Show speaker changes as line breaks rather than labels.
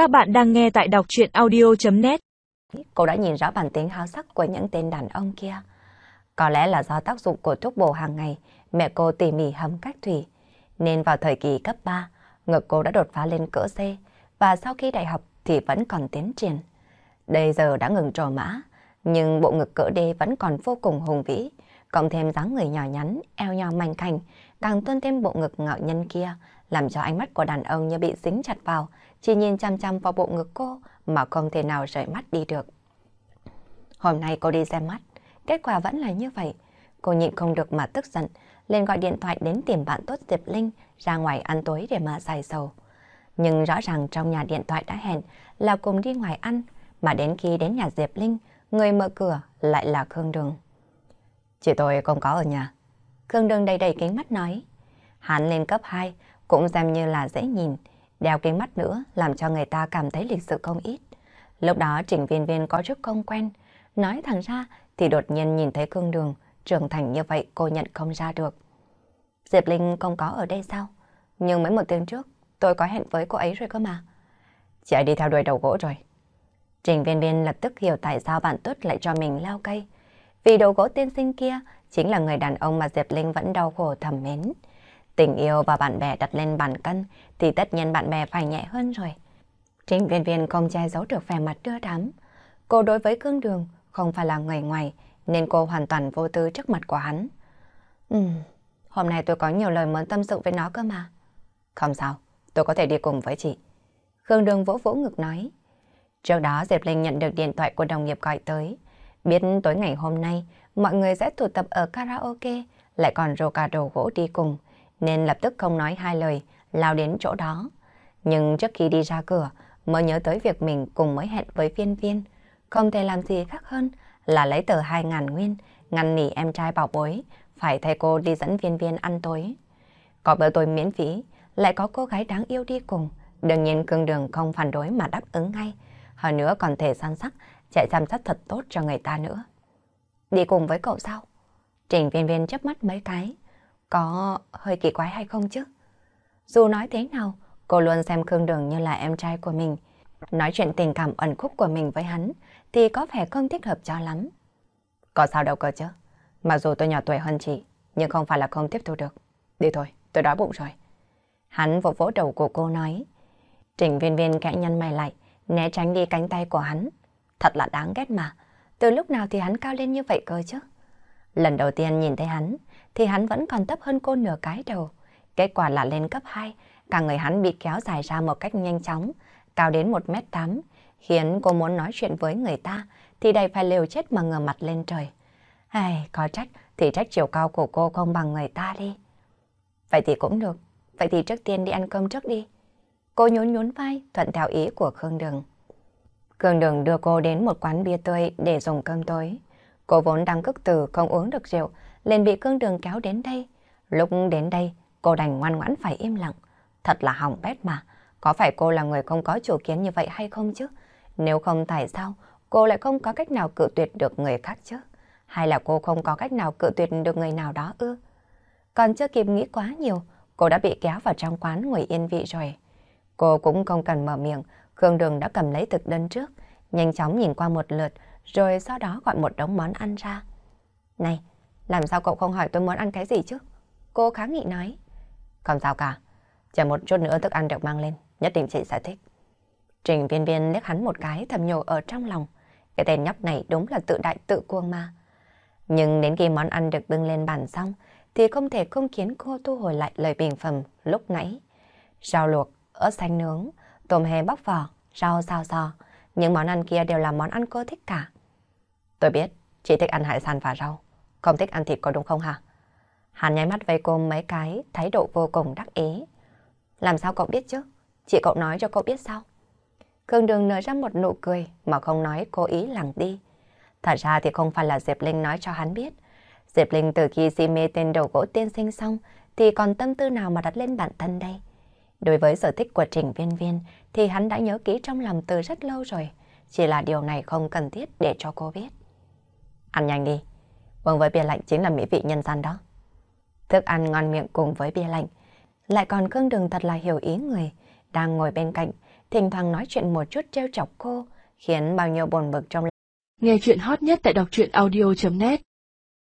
Các bạn đang nghe tại đọc chuyện audio.net
Cô đã nhìn rõ bản tính háo sắc của những tên đàn ông kia. Có lẽ là do tác dụng của thuốc bổ hàng ngày, mẹ cô tỉ mỉ hầm cách thủy. Nên vào thời kỳ cấp 3, ngực cô đã đột phá lên cỡ C và sau khi đại học thì vẫn còn tiến triển. Đây giờ đã ngừng trò mã, nhưng bộ ngực cỡ D vẫn còn vô cùng hùng vĩ, cộng thêm dáng người nhỏ nhắn, eo nhỏ mảnh khảnh, càng tôn thêm bộ ngực ngạo nhân kia, làm cho ánh mắt của đàn ông như bị dính chặt vào, chỉ nhìn chăm chăm vào bộ ngực cô mà không thể nào rời mắt đi được. Hôm nay cô đi xem mắt, kết quả vẫn là như vậy. Cô nhịn không được mà tức giận, lên gọi điện thoại đến tìm bạn tốt Diệp Linh ra ngoài ăn tối để mà giải sầu. Nhưng rõ ràng trong nhà điện thoại đã hẹn là cùng đi ngoài ăn, mà đến khi đến nhà Diệp Linh, người mở cửa lại là Khương Đường. Chị tôi không có ở nhà. Khương Đường đầy đầy kính mắt nói. Hắn lên cấp 2 cũng xem như là dễ nhìn, đeo kính mắt nữa làm cho người ta cảm thấy lịch sự không ít. Lúc đó Trình Viên Viên có chút không quen, nói thẳng ra thì đột nhiên nhìn thấy Khương Đường trưởng thành như vậy cô nhận không ra được. Diệp Linh không có ở đây sao? Nhưng mấy một tiếng trước tôi có hẹn với cô ấy rồi cơ mà. Chị ấy đi theo đuổi đầu gỗ rồi. Trình Viên Viên lập tức hiểu tại sao bạn tốt lại cho mình lao cây. Vì đầu gỗ tiên sinh kia chính là người đàn ông mà Diệp Linh vẫn đau khổ thầm mến. Tình yêu và bạn bè đặt lên bàn cân thì tất nhiên bạn bè phải nhẹ hơn rồi. Trình viên viên không che giấu được vẻ mặt đưa đám. Cô đối với cương đường không phải là người ngoài nên cô hoàn toàn vô tư trước mặt của hắn. Ừm, hôm nay tôi có nhiều lời muốn tâm sự với nó cơ mà. Không sao, tôi có thể đi cùng với chị. Khương Đường vỗ vỗ ngực nói. Trước đó Diệp Linh nhận được điện thoại của đồng nghiệp gọi tới. Biết tối ngày hôm nay mọi người sẽ tụ tập ở karaoke, lại còn rô cả đồ gỗ đi cùng nên lập tức không nói hai lời, lao đến chỗ đó. Nhưng trước khi đi ra cửa, mới nhớ tới việc mình cùng mới hẹn với viên viên. Không thể làm gì khác hơn là lấy tờ 2.000 nguyên, ngăn nỉ em trai bảo bối, phải thay cô đi dẫn viên viên ăn tối. Có bữa tối miễn phí, lại có cô gái đáng yêu đi cùng. Đương nhiên cương đường không phản đối mà đáp ứng ngay. Hơn nữa còn thể săn sắc, chạy chăm sóc thật tốt cho người ta nữa. Đi cùng với cậu sao? Trình viên viên chớp mắt mấy cái. Có hơi kỳ quái hay không chứ? Dù nói thế nào, cô luôn xem Khương Đường như là em trai của mình. Nói chuyện tình cảm ẩn khúc của mình với hắn thì có vẻ không thích hợp cho lắm. Có sao đâu cơ chứ? Mặc dù tôi nhỏ tuổi hơn chị, nhưng không phải là không tiếp thu được. Đi thôi, tôi đói bụng rồi. Hắn vỗ vỗ đầu của cô nói. Trình viên viên kẽ nhăn mày lại, né tránh đi cánh tay của hắn. Thật là đáng ghét mà. Từ lúc nào thì hắn cao lên như vậy cơ chứ? Lần đầu tiên nhìn thấy hắn, thì hắn vẫn còn thấp hơn cô nửa cái đầu. Kết quả là lên cấp 2, cả người hắn bị kéo dài ra một cách nhanh chóng, cao đến 1m8, khiến cô muốn nói chuyện với người ta, thì đầy phải liều chết mà ngửa mặt lên trời. Ai, có trách thì trách chiều cao của cô không bằng người ta đi. Vậy thì cũng được, vậy thì trước tiên đi ăn cơm trước đi. Cô nhún nhún vai, thuận theo ý của Khương Đường. Khương Đường đưa cô đến một quán bia tươi để dùng cơm tối. Cô vốn đang cức từ không uống được rượu, liền bị cương đường kéo đến đây. Lúc đến đây, cô đành ngoan ngoãn phải im lặng. Thật là hỏng bét mà. Có phải cô là người không có chủ kiến như vậy hay không chứ? Nếu không tại sao cô lại không có cách nào cự tuyệt được người khác chứ? Hay là cô không có cách nào cự tuyệt được người nào đó ư? Còn chưa kịp nghĩ quá nhiều, cô đã bị kéo vào trong quán ngồi yên vị rồi. Cô cũng không cần mở miệng, Khương Đường đã cầm lấy thực đơn trước, nhanh chóng nhìn qua một lượt, rồi sau đó gọi một đống món ăn ra. Này, làm sao cậu không hỏi tôi muốn ăn cái gì chứ? Cô kháng nghị nói. Không sao cả, chờ một chút nữa thức ăn được mang lên, nhất định chị sẽ thích. Trình viên viên liếc hắn một cái thầm nhủ ở trong lòng. Cái tên nhóc này đúng là tự đại tự cuồng mà. Nhưng đến khi món ăn được bưng lên bàn xong, thì không thể không khiến cô thu hồi lại lời bình phẩm lúc nãy. Rau luộc, ớt xanh nướng, tôm hề bóc vỏ, rau xào xò. Những món ăn kia đều là món ăn cô thích cả. Tôi biết, chị thích ăn hải sản và rau, không thích ăn thịt có đúng không hả? Hắn nháy mắt với cô mấy cái, thái độ vô cùng đắc ý. Làm sao cậu biết chứ? Chị cậu nói cho cậu biết sao? Khương Đường nở ra một nụ cười mà không nói cố ý lẳng đi. Thật ra thì không phải là Diệp Linh nói cho hắn biết. Diệp Linh từ khi si mê tên đầu gỗ tiên sinh xong thì còn tâm tư nào mà đặt lên bản thân đây? Đối với sở thích của Trình Viên Viên thì hắn đã nhớ kỹ trong lòng từ rất lâu rồi. Chỉ là điều này không cần thiết để cho cô biết. Ăn nhanh đi vâng với bia lạnh chính là mỹ vị nhân gian đó. Thức ăn ngon miệng cùng với bia lạnh. Lại còn Khương đường thật là hiểu ý người. Đang ngồi bên cạnh thỉnh thoảng nói chuyện một chút trêu chọc cô, khiến bao nhiêu buồn bực trong
Nghe chuyện hot nhất tại đọc truyện audio.net